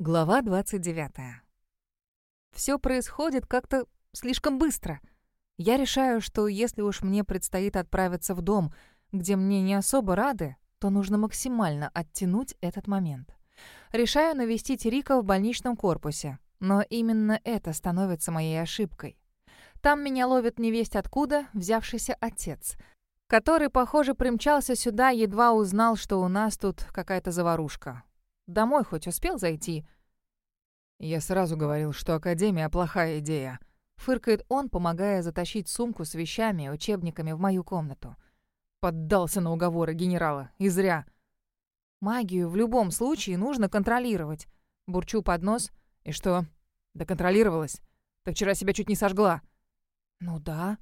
Глава 29. Все происходит как-то слишком быстро. Я решаю, что если уж мне предстоит отправиться в дом, где мне не особо рады, то нужно максимально оттянуть этот момент. Решаю навестить Рика в больничном корпусе, но именно это становится моей ошибкой. Там меня ловит невесть откуда взявшийся отец, который, похоже, примчался сюда, едва узнал, что у нас тут какая-то заварушка. Домой хоть успел зайти?» «Я сразу говорил, что Академия — плохая идея», — фыркает он, помогая затащить сумку с вещами и учебниками в мою комнату. Поддался на уговоры генерала. И зря. «Магию в любом случае нужно контролировать». Бурчу под нос. «И что? Да контролировалась. Ты вчера себя чуть не сожгла». «Ну да».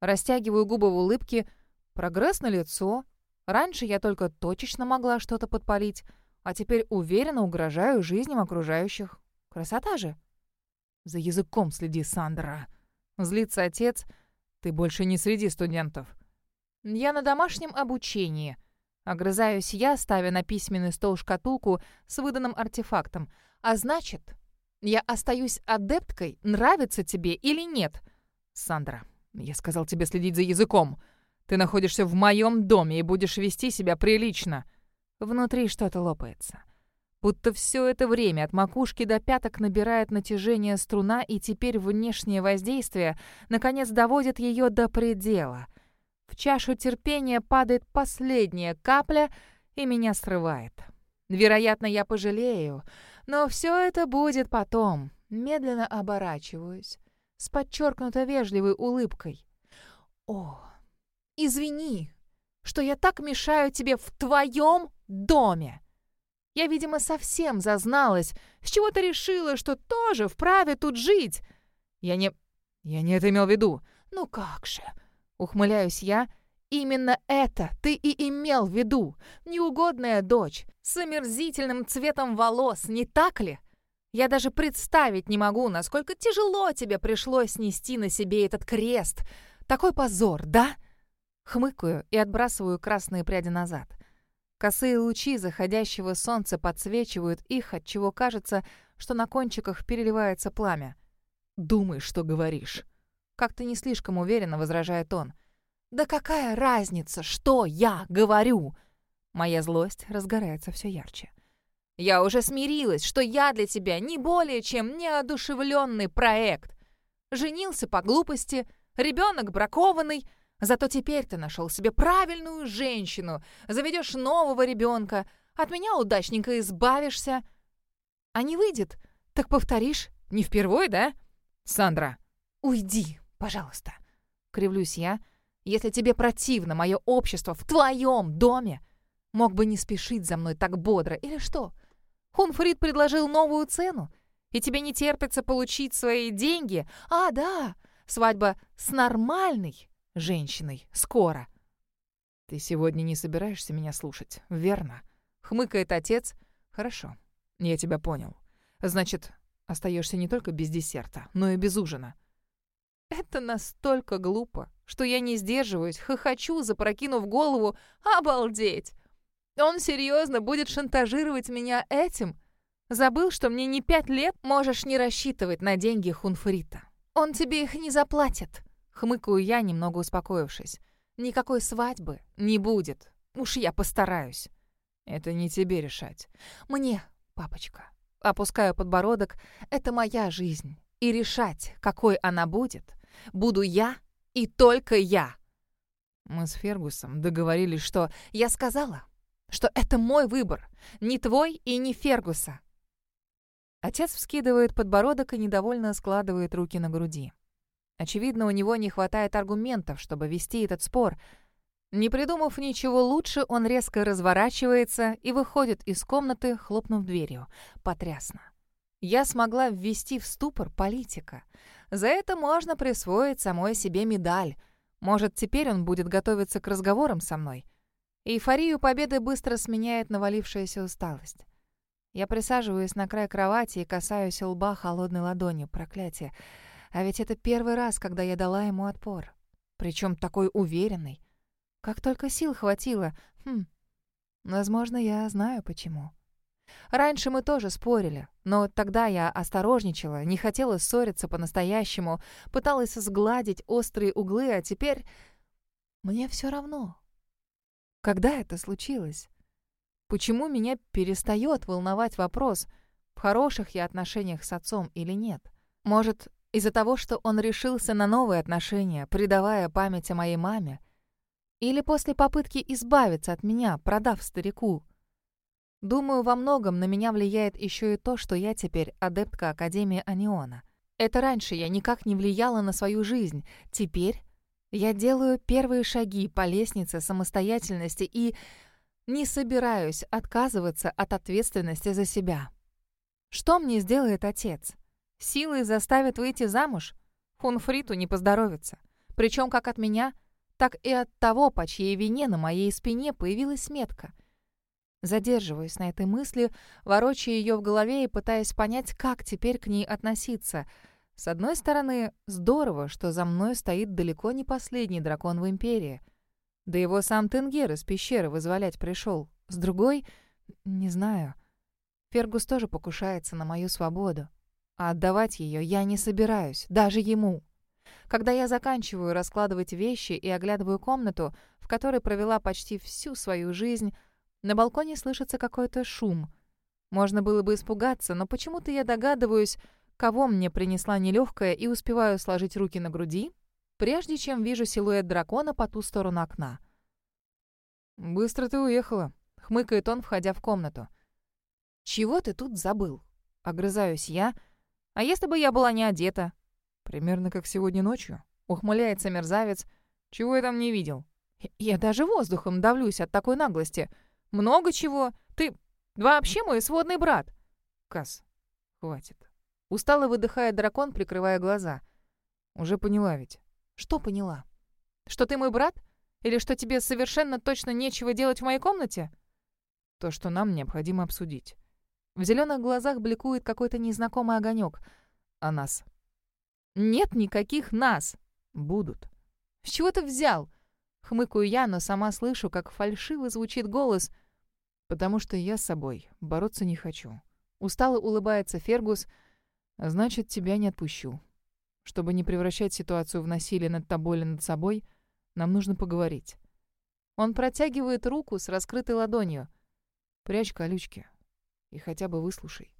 Растягиваю губы в улыбке. Прогресс на лицо. Раньше я только точечно могла что-то подпалить а теперь уверенно угрожаю жизням окружающих. Красота же. За языком следи, Сандра. Злится отец. Ты больше не среди студентов. Я на домашнем обучении. Огрызаюсь я, ставя на письменный стол шкатулку с выданным артефактом. А значит, я остаюсь адепткой, нравится тебе или нет? Сандра, я сказал тебе следить за языком. Ты находишься в моем доме и будешь вести себя прилично. Внутри что-то лопается. Будто все это время от макушки до пяток набирает натяжение струна, и теперь внешнее воздействие наконец доводит ее до предела. В чашу терпения падает последняя капля, и меня срывает. Вероятно, я пожалею, но все это будет потом. Медленно оборачиваюсь, с подчеркнуто вежливой улыбкой. «О, извини, что я так мешаю тебе в твоем доме. Я, видимо, совсем зазналась, с чего ты решила, что тоже вправе тут жить. Я не... я не это имел в виду. Ну как же, ухмыляюсь я, Именно это ты и имел в виду. Неугодная дочь с омерзительным цветом волос, не так ли? Я даже представить не могу, насколько тяжело тебе пришлось нести на себе этот крест. Такой позор, да? Хмыкаю и отбрасываю красные пряди назад. Косые лучи заходящего солнца подсвечивают их, отчего кажется, что на кончиках переливается пламя. «Думай, что говоришь». Как-то не слишком уверенно возражает он. «Да какая разница, что я говорю?» Моя злость разгорается все ярче. «Я уже смирилась, что я для тебя не более чем неодушевленный проект. Женился по глупости, ребенок бракованный — Зато теперь ты нашел себе правильную женщину, заведешь нового ребенка, от меня удачненько избавишься. А не выйдет, так повторишь. Не впервой, да? Сандра. Уйди, пожалуйста. Кривлюсь я. Если тебе противно мое общество в твоем доме, мог бы не спешить за мной так бодро, или что? Хунфрид предложил новую цену, и тебе не терпится получить свои деньги. А, да, свадьба с нормальной женщиной. Скоро. Ты сегодня не собираешься меня слушать, верно? Хмыкает отец. Хорошо, я тебя понял. Значит, остаешься не только без десерта, но и без ужина. Это настолько глупо, что я не сдерживаюсь, хохочу, запрокинув голову. Обалдеть! Он серьезно будет шантажировать меня этим? Забыл, что мне не пять лет можешь не рассчитывать на деньги Хунфрита. Он тебе их не заплатит. Хмыкаю я, немного успокоившись. Никакой свадьбы не будет. Уж я постараюсь. Это не тебе решать. Мне, папочка. Опускаю подбородок. Это моя жизнь. И решать, какой она будет, буду я и только я. Мы с Фергусом договорились, что... Я сказала, что это мой выбор. Не твой и не Фергуса. Отец вскидывает подбородок и недовольно складывает руки на груди. Очевидно, у него не хватает аргументов, чтобы вести этот спор. Не придумав ничего лучше, он резко разворачивается и выходит из комнаты, хлопнув дверью. Потрясно. Я смогла ввести в ступор политика. За это можно присвоить самой себе медаль. Может, теперь он будет готовиться к разговорам со мной. Эйфорию победы быстро сменяет навалившаяся усталость. Я присаживаюсь на край кровати и касаюсь лба холодной ладонью. Проклятие. А ведь это первый раз, когда я дала ему отпор. Причем такой уверенный. Как только сил хватило. Хм. Возможно, я знаю почему. Раньше мы тоже спорили, но тогда я осторожничала, не хотела ссориться по-настоящему, пыталась сгладить острые углы, а теперь мне все равно. Когда это случилось? Почему меня перестает волновать вопрос, в хороших я отношениях с отцом или нет? Может, из-за того, что он решился на новые отношения, предавая память о моей маме? Или после попытки избавиться от меня, продав старику? Думаю, во многом на меня влияет еще и то, что я теперь адептка Академии Аниона. Это раньше я никак не влияла на свою жизнь. Теперь я делаю первые шаги по лестнице самостоятельности и не собираюсь отказываться от ответственности за себя. Что мне сделает отец? Силой заставит выйти замуж? Хунфриту не поздоровится. Причем как от меня, так и от того, по чьей вине на моей спине появилась метка. Задерживаюсь на этой мысли, ворочая ее в голове и пытаясь понять, как теперь к ней относиться. С одной стороны, здорово, что за мной стоит далеко не последний дракон в Империи. Да его сам Тенгер из пещеры вызволять пришел. С другой, не знаю. Фергус тоже покушается на мою свободу. А отдавать ее я не собираюсь, даже ему. Когда я заканчиваю раскладывать вещи и оглядываю комнату, в которой провела почти всю свою жизнь, на балконе слышится какой-то шум. Можно было бы испугаться, но почему-то я догадываюсь, кого мне принесла нелегкая, и успеваю сложить руки на груди, прежде чем вижу силуэт дракона по ту сторону окна. «Быстро ты уехала», — хмыкает он, входя в комнату. «Чего ты тут забыл?» — огрызаюсь я. «А если бы я была не одета?» «Примерно как сегодня ночью», — ухмыляется мерзавец. «Чего я там не видел?» «Я даже воздухом давлюсь от такой наглости. Много чего. Ты вообще мой сводный брат». «Касс, хватит». Устало выдыхает дракон, прикрывая глаза. «Уже поняла ведь». «Что поняла? Что ты мой брат? Или что тебе совершенно точно нечего делать в моей комнате?» «То, что нам необходимо обсудить». В зеленых глазах бликует какой-то незнакомый огонек. «А нас?» «Нет никаких нас!» «Будут». «С чего ты взял?» Хмыкаю я, но сама слышу, как фальшиво звучит голос. «Потому что я с собой бороться не хочу». Устало улыбается Фергус. «А значит, тебя не отпущу. Чтобы не превращать ситуацию в насилие над тобой или над собой, нам нужно поговорить». Он протягивает руку с раскрытой ладонью. «Прячь колючки и хотя бы выслушай».